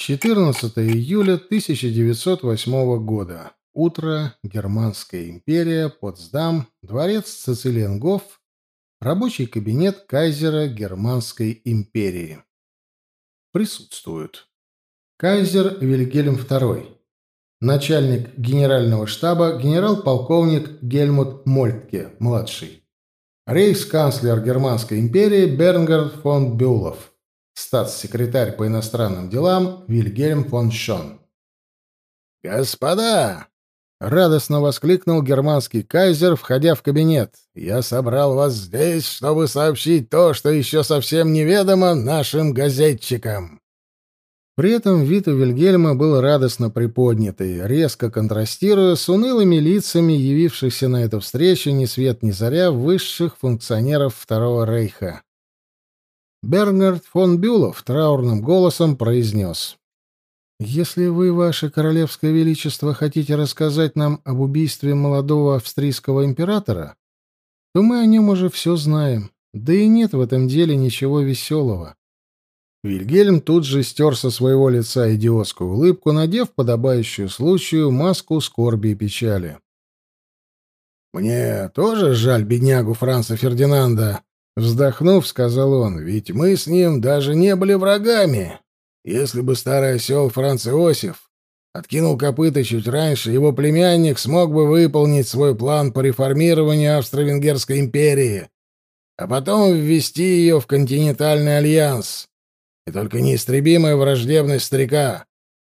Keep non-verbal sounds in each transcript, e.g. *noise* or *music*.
14 июля 1908 года. Утро. Германская империя. Потсдам. Дворец Цицилиенгоф. Рабочий кабинет кайзера Германской империи. Присутствуют. Кайзер Вильгельм II. Начальник генерального штаба генерал-полковник Гельмут Мольтке, младший. Рейхсканцлер Германской империи Бернгард фон Бюлов статс-секретарь по иностранным делам Вильгельм фон Шон. «Господа!» — радостно воскликнул германский кайзер, входя в кабинет. «Я собрал вас здесь, чтобы сообщить то, что еще совсем неведомо нашим газетчикам». При этом вид у Вильгельма был радостно приподнятый, резко контрастируя с унылыми лицами явившихся на эту встречу ни свет ни заря высших функционеров Второго Рейха. Бернард фон Бюлов траурным голосом произнес. «Если вы, ваше королевское величество, хотите рассказать нам об убийстве молодого австрийского императора, то мы о нем уже все знаем, да и нет в этом деле ничего веселого». Вильгельм тут же стер со своего лица идиотскую улыбку, надев подобающую случаю маску скорби и печали. «Мне тоже жаль беднягу Франца Фердинанда», Вздохнув, сказал он, ведь мы с ним даже не были врагами. Если бы старый осел Франц Иосиф откинул копыта чуть раньше, его племянник смог бы выполнить свой план по реформированию Австро-Венгерской империи, а потом ввести ее в континентальный альянс. И только неистребимая враждебность старика,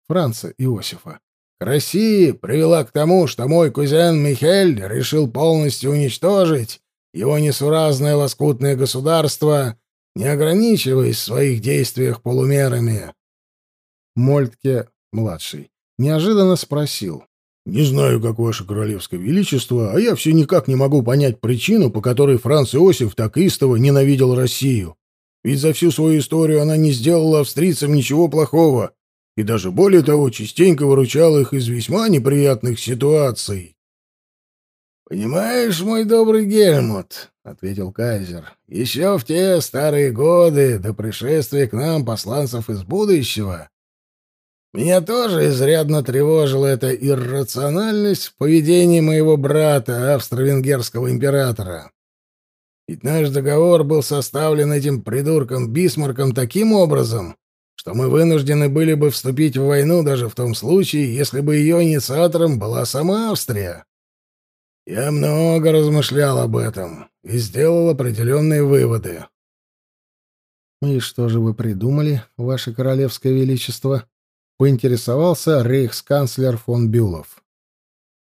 Франца Иосифа, к России привела к тому, что мой кузен Михель решил полностью уничтожить его несуразное лоскутное государство, не ограничиваясь в своих действиях полумерами. Мольтке, младший, неожиданно спросил. «Не знаю, как ваше королевское величество, а я все никак не могу понять причину, по которой Франц Иосиф так истово ненавидел Россию. Ведь за всю свою историю она не сделала австрийцам ничего плохого, и даже более того, частенько выручала их из весьма неприятных ситуаций. «Понимаешь, мой добрый Гельмут», — ответил кайзер, — «еще в те старые годы, до пришествия к нам посланцев из будущего, меня тоже изрядно тревожила эта иррациональность в поведении моего брата, австро-венгерского императора. Ведь наш договор был составлен этим придурком Бисмарком таким образом, что мы вынуждены были бы вступить в войну даже в том случае, если бы ее инициатором была сама Австрия. Я много размышлял об этом и сделал определенные выводы. «И что же вы придумали, ваше королевское величество?» — поинтересовался рейхсканцлер фон Бюлов.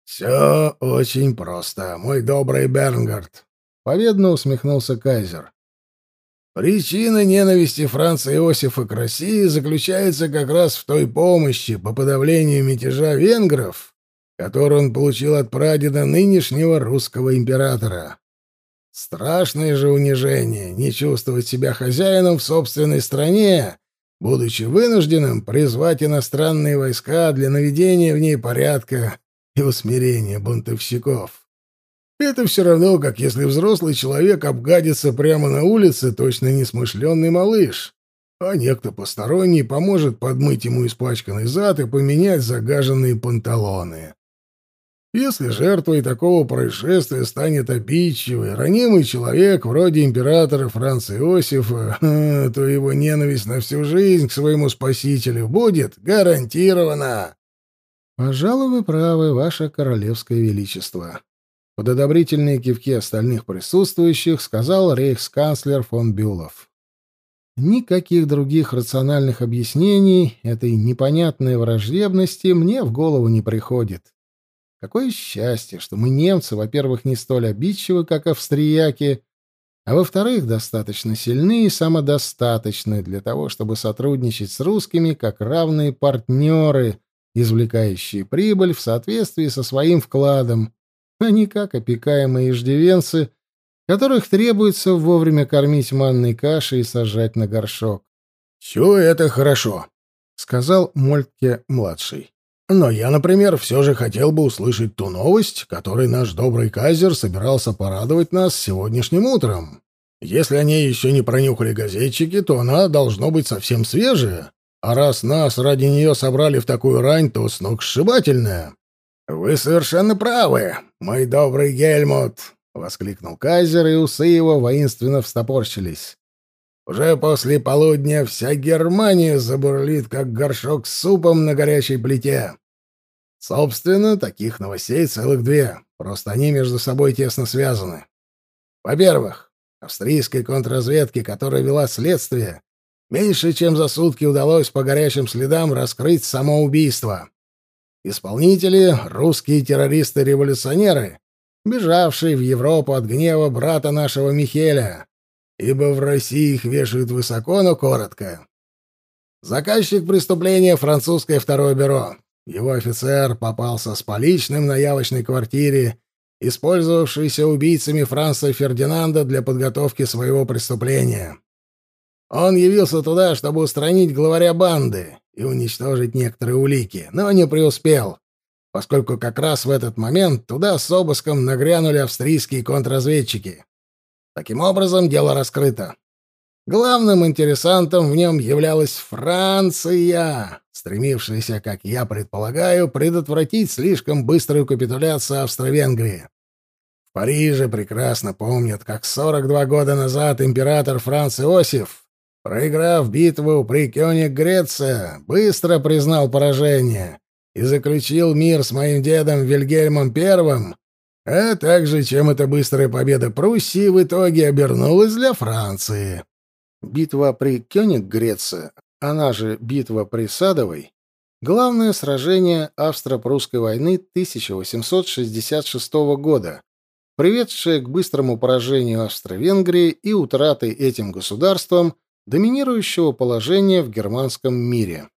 «Все очень просто, мой добрый Бернгард», — победно усмехнулся кайзер. «Причина ненависти Франца Иосифа к России заключается как раз в той помощи по подавлению мятежа венгров, который он получил от прадеда нынешнего русского императора. Страшное же унижение — не чувствовать себя хозяином в собственной стране, будучи вынужденным призвать иностранные войска для наведения в ней порядка и усмирения бунтовщиков. Это все равно, как если взрослый человек обгадится прямо на улице, точно несмышленный малыш, а некто посторонний поможет подмыть ему испачканный зад и поменять загаженные панталоны. Если жертвой такого происшествия станет обидчивый, ранимый человек, вроде императора Франца Иосифа, *laughs* то его ненависть на всю жизнь к своему спасителю будет гарантирована. «Пожалуй, вы правы, ваше королевское величество», — под одобрительные кивки остальных присутствующих сказал рейхсканцлер фон Бюлов. Никаких других рациональных объяснений этой непонятной враждебности мне в голову не приходит. Какое счастье, что мы, немцы, во-первых, не столь обидчивы, как австрияки, а во-вторых, достаточно сильны и самодостаточны для того, чтобы сотрудничать с русскими как равные партнеры, извлекающие прибыль в соответствии со своим вкладом, а не как опекаемые иждивенцы, которых требуется вовремя кормить манной кашей и сажать на горшок. «Все это хорошо», — сказал Мольтке-младший. Но я, например, все же хотел бы услышать ту новость, которой наш добрый кайзер собирался порадовать нас сегодняшним утром. Если они еще не пронюхали газетчики, то она должно быть совсем свежая. А раз нас ради нее собрали в такую рань, то сногсшибательная. «Вы совершенно правы, мой добрый Гельмут!» — воскликнул Кайзер, и усы его воинственно встопорщились. «Уже после полудня вся Германия забурлит, как горшок с супом на горячей плите. Собственно, таких новостей целых две, просто они между собой тесно связаны. Во-первых, австрийской контрразведке, которая вела следствие, меньше чем за сутки удалось по горячим следам раскрыть самоубийство. Исполнители — русские террористы-революционеры, бежавшие в Европу от гнева брата нашего Михеля, ибо в России их вешают высоко, но коротко. Заказчик преступления — французское второе бюро. Его офицер попался с поличным на явочной квартире, использовавшейся убийцами Франца Фердинанда для подготовки своего преступления. Он явился туда, чтобы устранить главаря банды, и уничтожить некоторые улики, но не преуспел, поскольку как раз в этот момент туда с обыском нагрянули австрийские контрразведчики. Таким образом, дело раскрыто. Главным интересантом в нем являлась Франция, стремившаяся, как я предполагаю, предотвратить слишком быструю капитуляцию Австро-Венгрии. В Париже прекрасно помнят, как 42 года назад император Франц Иосиф Проиграв битву при Кёниг-Греция, быстро признал поражение и заключил мир с моим дедом Вильгельмом I, а также чем эта быстрая победа Пруссии в итоге обернулась для Франции. Битва при Кёниг-Греция, она же битва при Садовой, главное сражение австро-прусской войны 1866 года, приведшее к быстрому поражению Австро-Венгрии и утраты этим государством доминирующего положения в германском мире.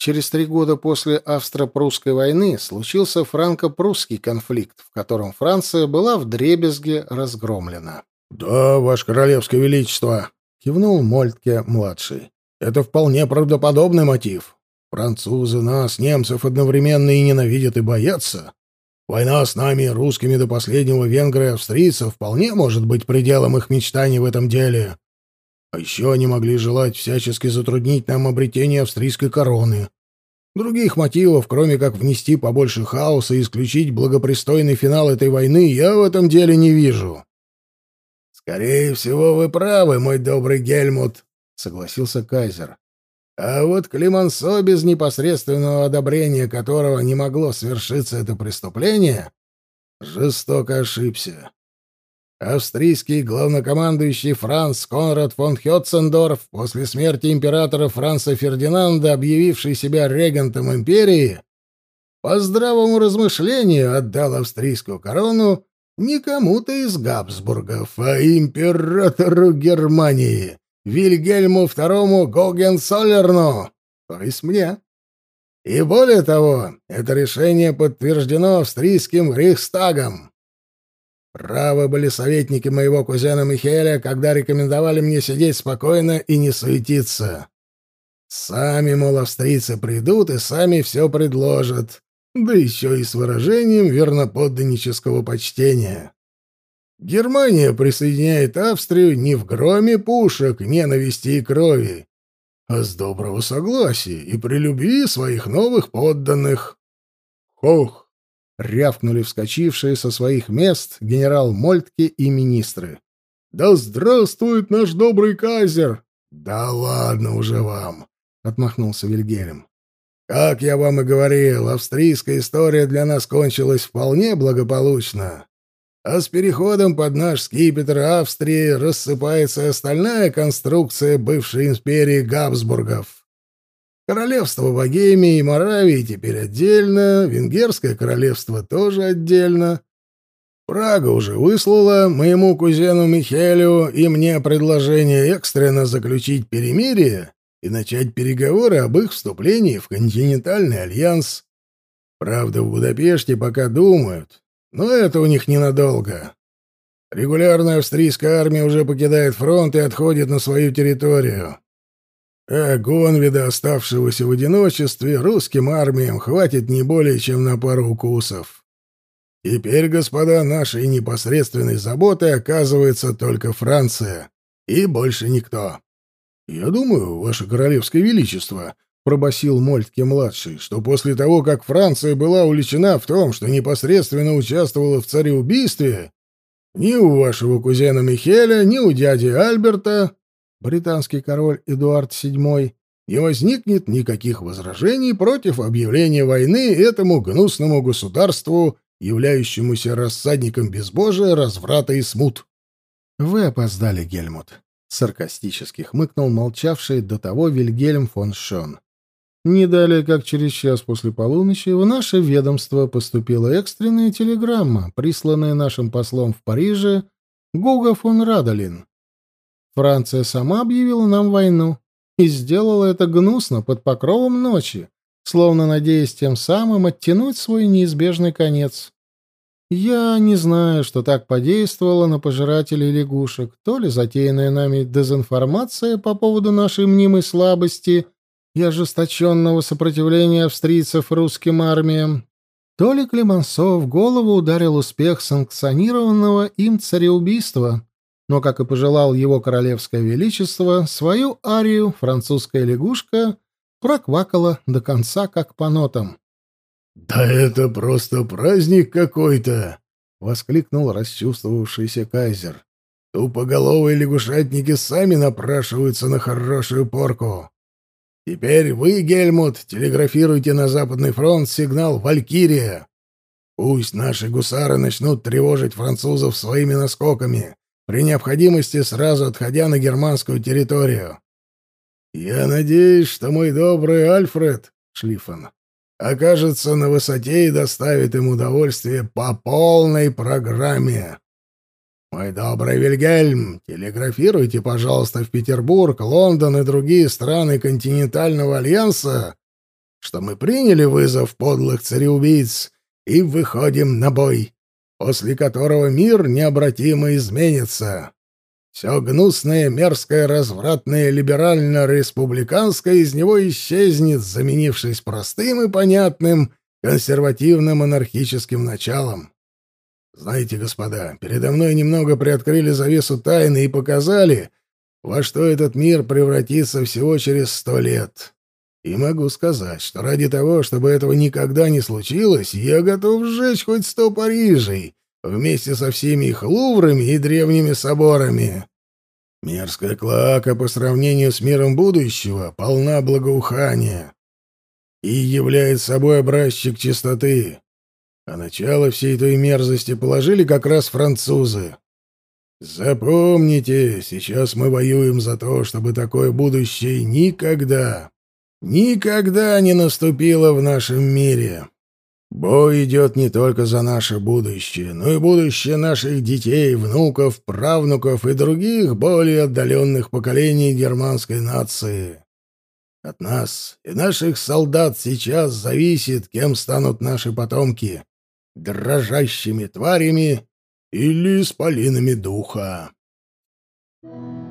Через три года после Австро-Прусской войны случился франко-прусский конфликт, в котором Франция была вдребезги разгромлена. «Да, Ваше Королевское Величество», — кивнул Мольтке-младший. «Это вполне правдоподобный мотив. Французы нас, немцев, одновременно и ненавидят, и боятся. Война с нами, русскими до последнего венгра и австрийцев, вполне может быть пределом их мечтаний в этом деле. А еще они могли желать всячески затруднить нам обретение австрийской короны. Других мотивов, кроме как внести побольше хаоса и исключить благопристойный финал этой войны, я в этом деле не вижу. — Скорее всего, вы правы, мой добрый Гельмут, — согласился Кайзер. — А вот Климансо, без непосредственного одобрения которого не могло свершиться это преступление, жестоко ошибся. Австрийский главнокомандующий Франц Конрад фон Хетцендорф, после смерти императора Франца Фердинанда, объявивший себя регентом империи, по здравому размышлению отдал австрийскую корону не кому-то из Габсбургов, а императору Германии, Вильгельму II Гогенцоллерну, то есть мне. И более того, это решение подтверждено австрийским Рейхстагом. Правы были советники моего кузена Михеля, когда рекомендовали мне сидеть спокойно и не суетиться. Сами, мол, австрийцы придут и сами все предложат, да еще и с выражением верноподданнического почтения. Германия присоединяет Австрию не в громе пушек, ненависти и крови, а с доброго согласия и при любви своих новых подданных. Хох! Рявкнули вскочившие со своих мест генерал Мольтке и министры. «Да здравствует наш добрый кайзер!» «Да ладно уже вам!» — отмахнулся Вильгельм. «Как я вам и говорил, австрийская история для нас кончилась вполне благополучно. А с переходом под наш скипетр Австрии рассыпается остальная конструкция бывшей империи Габсбургов. Королевство Богемии и Моравии теперь отдельно, Венгерское королевство тоже отдельно. Прага уже выслала моему кузену Михелю и мне предложение экстренно заключить перемирие и начать переговоры об их вступлении в континентальный альянс. Правда, в Будапеште пока думают, но это у них ненадолго. Регулярная австрийская армия уже покидает фронт и отходит на свою территорию. А Гонвида, оставшегося в одиночестве, русским армиям хватит не более чем на пару укусов. Теперь, господа, нашей непосредственной заботой оказывается только Франция. И больше никто. «Я думаю, ваше королевское величество», — пробасил Мольтке-младший, «что после того, как Франция была уличена в том, что непосредственно участвовала в цареубийстве, ни у вашего кузена Михеля, ни у дяди Альберта, британский король Эдуард VII, не возникнет никаких возражений против объявления войны этому гнусному государству, являющемуся рассадником безбожия, разврата и смут». «Вы опоздали, Гельмут», Саркастически хмыкнул молчавший до того Вильгельм фон Шон. Не далее, как через час после полуночи, в наше ведомство поступила экстренная телеграмма, присланная нашим послом в Париже Гуго фон Радолин. Франция сама объявила нам войну и сделала это гнусно под покровом ночи, словно надеясь тем самым оттянуть свой неизбежный конец. Я не знаю, что так подействовало на пожирателей лягушек, то ли затеянная нами дезинформация по поводу нашей мнимой слабости и ожесточенного сопротивления австрийцев русским армиям, то ли Клемансо в голову ударил успех санкционированного им цареубийства, но, как и пожелал его королевское величество, свою арию французская лягушка проквакала до конца, как по нотам. «Да это просто праздник какой-то!» — воскликнул расчувствовавшийся кайзер. «Тупоголовые лягушатники сами напрашиваются на хорошую порку. Теперь вы, Гельмут, телеграфируйте на Западный фронт сигнал «Валькирия». Пусть наши гусары начнут тревожить французов своими наскоками, при необходимости сразу отходя на германскую территорию. Я надеюсь, что мой добрый Альфред Шлиффен окажется на высоте и доставит им удовольствие по полной программе. Мой добрый Вильгельм, телеграфируйте, пожалуйста, в Петербург, Лондон и другие страны континентального альянса, что мы приняли вызов подлых цареубийц и выходим на бой, после которого мир необратимо изменится. Все гнусное, мерзкое, развратное, либерально-республиканское из него исчезнет, заменившись простым и понятным консервативным анархическим началом. Знаете, господа, передо мной немного приоткрыли завесу тайны и показали, во что этот мир превратится всего через сто лет. И могу сказать, что ради того, чтобы этого никогда не случилось, я готов сжечь хоть сто Парижей, вместе со всеми их луврами и древними соборами. Мерзкая клака по сравнению с миром будущего полна благоухания и является собой образчик чистоты. А начало всей той мерзости положили как раз французы. Запомните, сейчас мы воюем за то, чтобы такое будущее никогда, никогда не наступило в нашем мире. Бой идет не только за наше будущее, но и будущее наших детей, внуков, правнуков и других более отдаленных поколений германской нации. От нас и наших солдат сейчас зависит, кем станут наши потомки — дрожащими тварями или исполинами духа. Thank you.